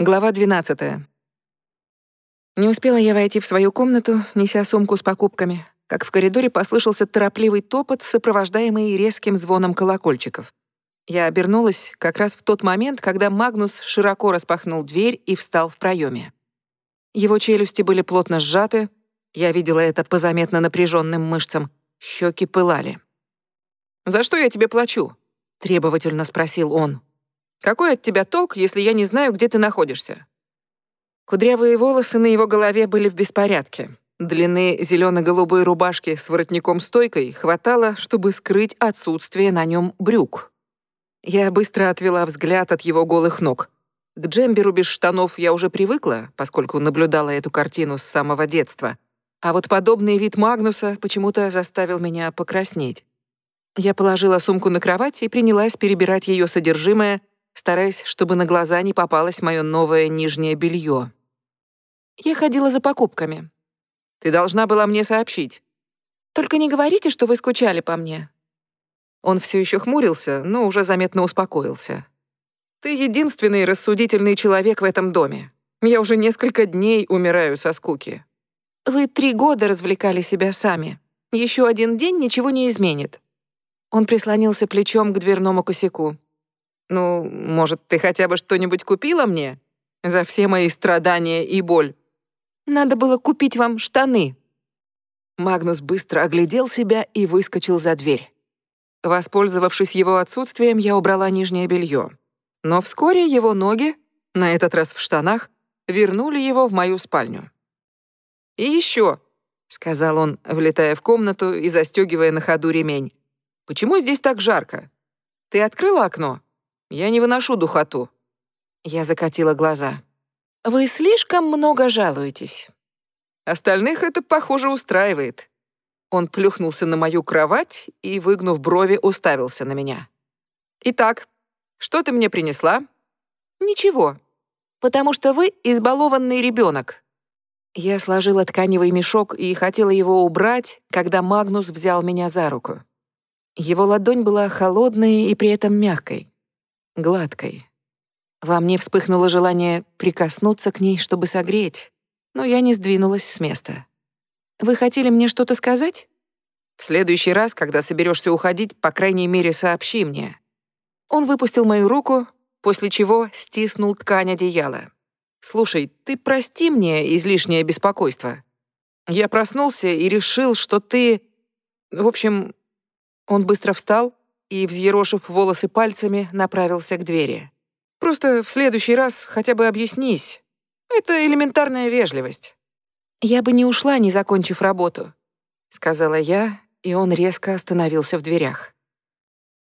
Глава 12. Не успела я войти в свою комнату, неся сумку с покупками, как в коридоре послышался торопливый топот, сопровождаемый резким звоном колокольчиков. Я обернулась как раз в тот момент, когда Магнус широко распахнул дверь и встал в проеме. Его челюсти были плотно сжаты, я видела это по заметно напряженным мышцам, щеки пылали. «За что я тебе плачу?» — требовательно спросил он. Какой от тебя толк, если я не знаю, где ты находишься?» Кудрявые волосы на его голове были в беспорядке. Длины зелено-голубой рубашки с воротником-стойкой хватало, чтобы скрыть отсутствие на нем брюк. Я быстро отвела взгляд от его голых ног. К джемберу без штанов я уже привыкла, поскольку наблюдала эту картину с самого детства. А вот подобный вид Магнуса почему-то заставил меня покраснеть. Я положила сумку на кровать и принялась перебирать ее содержимое, стараясь, чтобы на глаза не попалось мое новое нижнее белье. Я ходила за покупками. Ты должна была мне сообщить. Только не говорите, что вы скучали по мне. Он все еще хмурился, но уже заметно успокоился. Ты единственный рассудительный человек в этом доме. Я уже несколько дней умираю со скуки. Вы три года развлекали себя сами. Еще один день ничего не изменит. Он прислонился плечом к дверному косяку. Ну, может, ты хотя бы что-нибудь купила мне? За все мои страдания и боль. Надо было купить вам штаны». Магнус быстро оглядел себя и выскочил за дверь. Воспользовавшись его отсутствием, я убрала нижнее белье. Но вскоре его ноги, на этот раз в штанах, вернули его в мою спальню. «И еще», — сказал он, влетая в комнату и застегивая на ходу ремень, «почему здесь так жарко? Ты открыла окно?» Я не выношу духоту». Я закатила глаза. «Вы слишком много жалуетесь». Остальных это, похоже, устраивает. Он плюхнулся на мою кровать и, выгнув брови, уставился на меня. «Итак, что ты мне принесла?» «Ничего, потому что вы избалованный ребенок». Я сложила тканевый мешок и хотела его убрать, когда Магнус взял меня за руку. Его ладонь была холодной и при этом мягкой гладкой. Во мне вспыхнуло желание прикоснуться к ней, чтобы согреть, но я не сдвинулась с места. «Вы хотели мне что-то сказать?» «В следующий раз, когда соберешься уходить, по крайней мере, сообщи мне». Он выпустил мою руку, после чего стиснул ткань одеяла. «Слушай, ты прости мне излишнее беспокойство. Я проснулся и решил, что ты... В общем...» Он быстро встал, и, взъерошив волосы пальцами, направился к двери. «Просто в следующий раз хотя бы объяснись. Это элементарная вежливость». «Я бы не ушла, не закончив работу», — сказала я, и он резко остановился в дверях.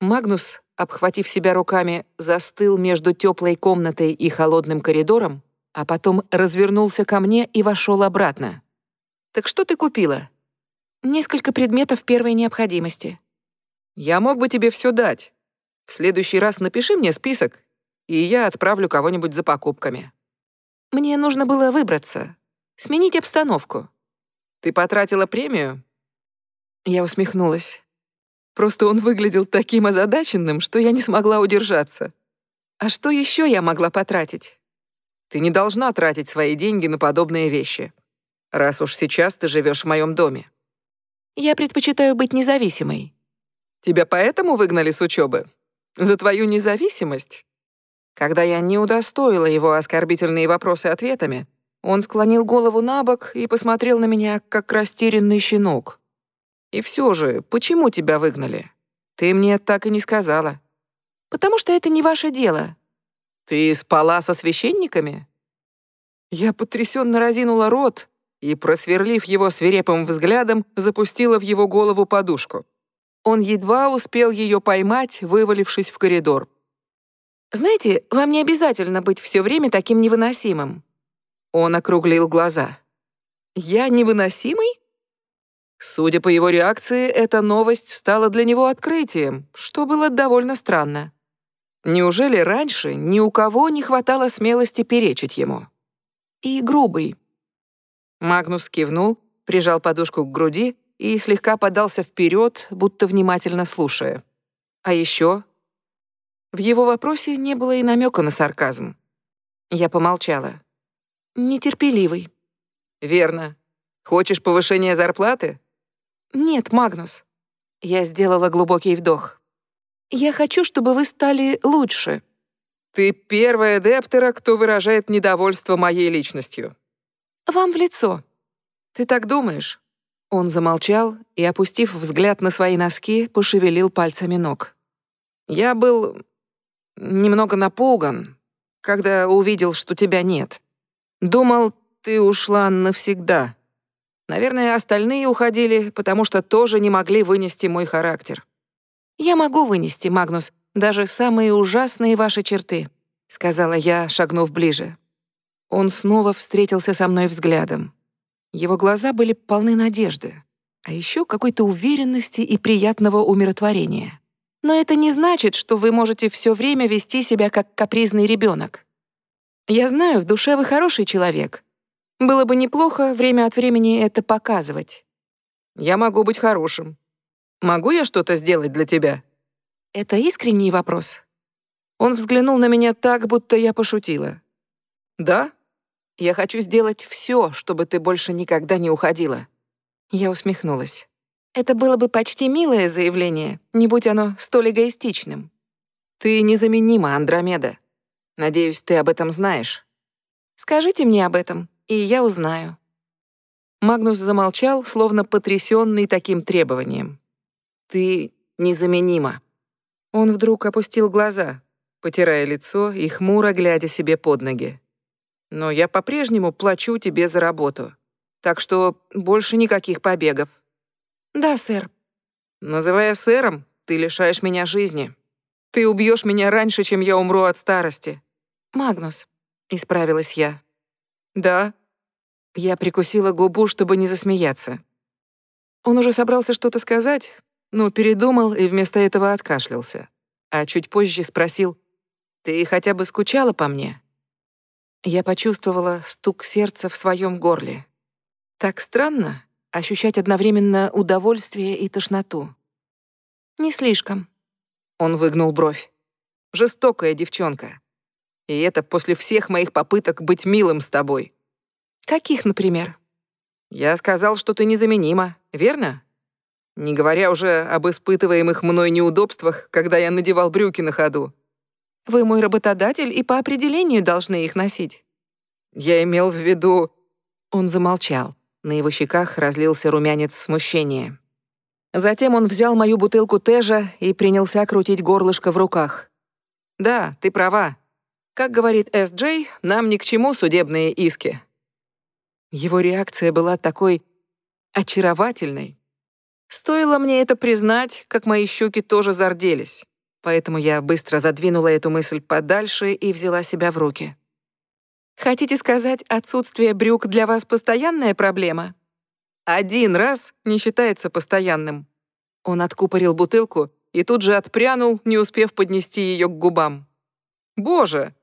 Магнус, обхватив себя руками, застыл между теплой комнатой и холодным коридором, а потом развернулся ко мне и вошел обратно. «Так что ты купила?» «Несколько предметов первой необходимости», я мог бы тебе все дать. В следующий раз напиши мне список, и я отправлю кого-нибудь за покупками. Мне нужно было выбраться, сменить обстановку. Ты потратила премию? Я усмехнулась. Просто он выглядел таким озадаченным, что я не смогла удержаться. А что еще я могла потратить? Ты не должна тратить свои деньги на подобные вещи, раз уж сейчас ты живешь в моем доме. Я предпочитаю быть независимой. Тебя поэтому выгнали с учебы? За твою независимость?» Когда я не удостоила его оскорбительные вопросы ответами, он склонил голову на бок и посмотрел на меня, как растерянный щенок. «И все же, почему тебя выгнали? Ты мне так и не сказала». «Потому что это не ваше дело». «Ты спала со священниками?» Я потрясенно разинула рот и, просверлив его свирепым взглядом, запустила в его голову подушку. Он едва успел ее поймать, вывалившись в коридор. «Знаете, вам не обязательно быть все время таким невыносимым». Он округлил глаза. «Я невыносимый?» Судя по его реакции, эта новость стала для него открытием, что было довольно странно. Неужели раньше ни у кого не хватало смелости перечить ему? И грубый. Магнус кивнул, прижал подушку к груди и слегка подался вперед, будто внимательно слушая. А еще в его вопросе не было и намека на сарказм. Я помолчала. «Нетерпеливый». «Верно. Хочешь повышения зарплаты?» «Нет, Магнус». Я сделала глубокий вдох. «Я хочу, чтобы вы стали лучше». «Ты первая Дептера, кто выражает недовольство моей личностью». «Вам в лицо». «Ты так думаешь?» Он замолчал и, опустив взгляд на свои носки, пошевелил пальцами ног. «Я был немного напуган, когда увидел, что тебя нет. Думал, ты ушла навсегда. Наверное, остальные уходили, потому что тоже не могли вынести мой характер. Я могу вынести, Магнус, даже самые ужасные ваши черты», — сказала я, шагнув ближе. Он снова встретился со мной взглядом. Его глаза были полны надежды, а еще какой-то уверенности и приятного умиротворения. Но это не значит, что вы можете все время вести себя как капризный ребенок. Я знаю, в душе вы хороший человек. Было бы неплохо время от времени это показывать. Я могу быть хорошим. Могу я что-то сделать для тебя? Это искренний вопрос. Он взглянул на меня так, будто я пошутила. Да? Я хочу сделать все, чтобы ты больше никогда не уходила. Я усмехнулась. Это было бы почти милое заявление, не будь оно столь эгоистичным. Ты незаменима, Андромеда. Надеюсь, ты об этом знаешь. Скажите мне об этом, и я узнаю». Магнус замолчал, словно потрясенный таким требованием. «Ты незаменима». Он вдруг опустил глаза, потирая лицо и хмуро глядя себе под ноги. «Но я по-прежнему плачу тебе за работу, так что больше никаких побегов». «Да, сэр». «Называя сэром, ты лишаешь меня жизни. Ты убьешь меня раньше, чем я умру от старости». «Магнус», — исправилась я. «Да». Я прикусила губу, чтобы не засмеяться. Он уже собрался что-то сказать, но передумал и вместо этого откашлялся. А чуть позже спросил, «Ты хотя бы скучала по мне?» Я почувствовала стук сердца в своем горле. Так странно, ощущать одновременно удовольствие и тошноту. «Не слишком». Он выгнул бровь. «Жестокая девчонка. И это после всех моих попыток быть милым с тобой». «Каких, например?» «Я сказал, что ты незаменима, верно? Не говоря уже об испытываемых мной неудобствах, когда я надевал брюки на ходу. Вы мой работодатель и по определению должны их носить». «Я имел в виду...» Он замолчал. На его щеках разлился румянец смущения. Затем он взял мою бутылку тежа и принялся крутить горлышко в руках. «Да, ты права. Как говорит С.Джей, нам ни к чему судебные иски». Его реакция была такой очаровательной. Стоило мне это признать, как мои щеки тоже зарделись. Поэтому я быстро задвинула эту мысль подальше и взяла себя в руки. Хотите сказать, отсутствие брюк для вас постоянная проблема? Один раз не считается постоянным. Он откупорил бутылку и тут же отпрянул, не успев поднести ее к губам. Боже,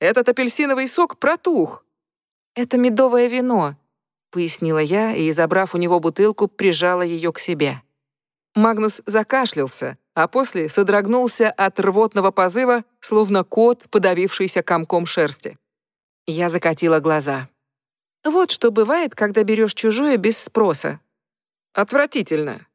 этот апельсиновый сок протух. Это медовое вино, пояснила я и, забрав у него бутылку, прижала ее к себе. Магнус закашлялся, а после содрогнулся от рвотного позыва, словно кот, подавившийся комком шерсти. Я закатила глаза. Вот что бывает, когда берешь чужое без спроса. Отвратительно.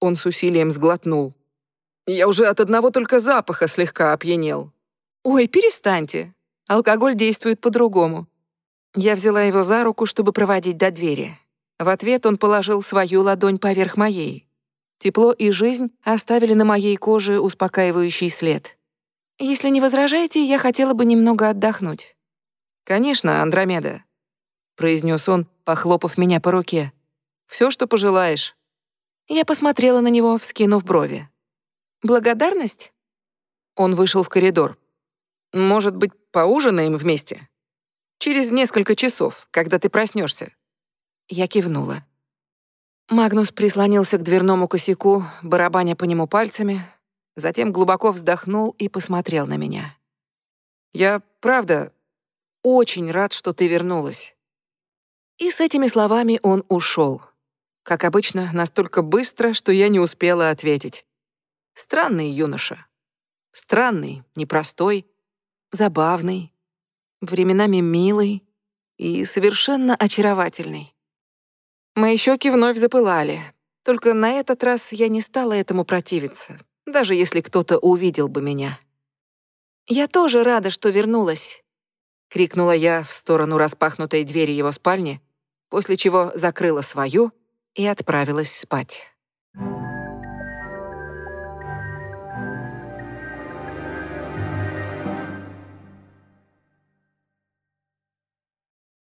Он с усилием сглотнул. Я уже от одного только запаха слегка опьянел. Ой, перестаньте. Алкоголь действует по-другому. Я взяла его за руку, чтобы проводить до двери. В ответ он положил свою ладонь поверх моей. Тепло и жизнь оставили на моей коже успокаивающий след. Если не возражаете, я хотела бы немного отдохнуть. «Конечно, Андромеда», — произнес он, похлопав меня по руке. «Все, что пожелаешь». Я посмотрела на него, вскинув брови. «Благодарность?» Он вышел в коридор. «Может быть, поужинаем вместе? Через несколько часов, когда ты проснешься. Я кивнула. Магнус прислонился к дверному косяку, барабаня по нему пальцами, затем глубоко вздохнул и посмотрел на меня. «Я, правда, очень рад, что ты вернулась». И с этими словами он ушел. Как обычно, настолько быстро, что я не успела ответить. Странный юноша. Странный, непростой, забавный. временами милый и совершенно очаровательный. Мои щеки вновь запылали, только на этот раз я не стала этому противиться, даже если кто-то увидел бы меня. «Я тоже рада, что вернулась», — крикнула я в сторону распахнутой двери его спальни, после чего закрыла свою и отправилась спать.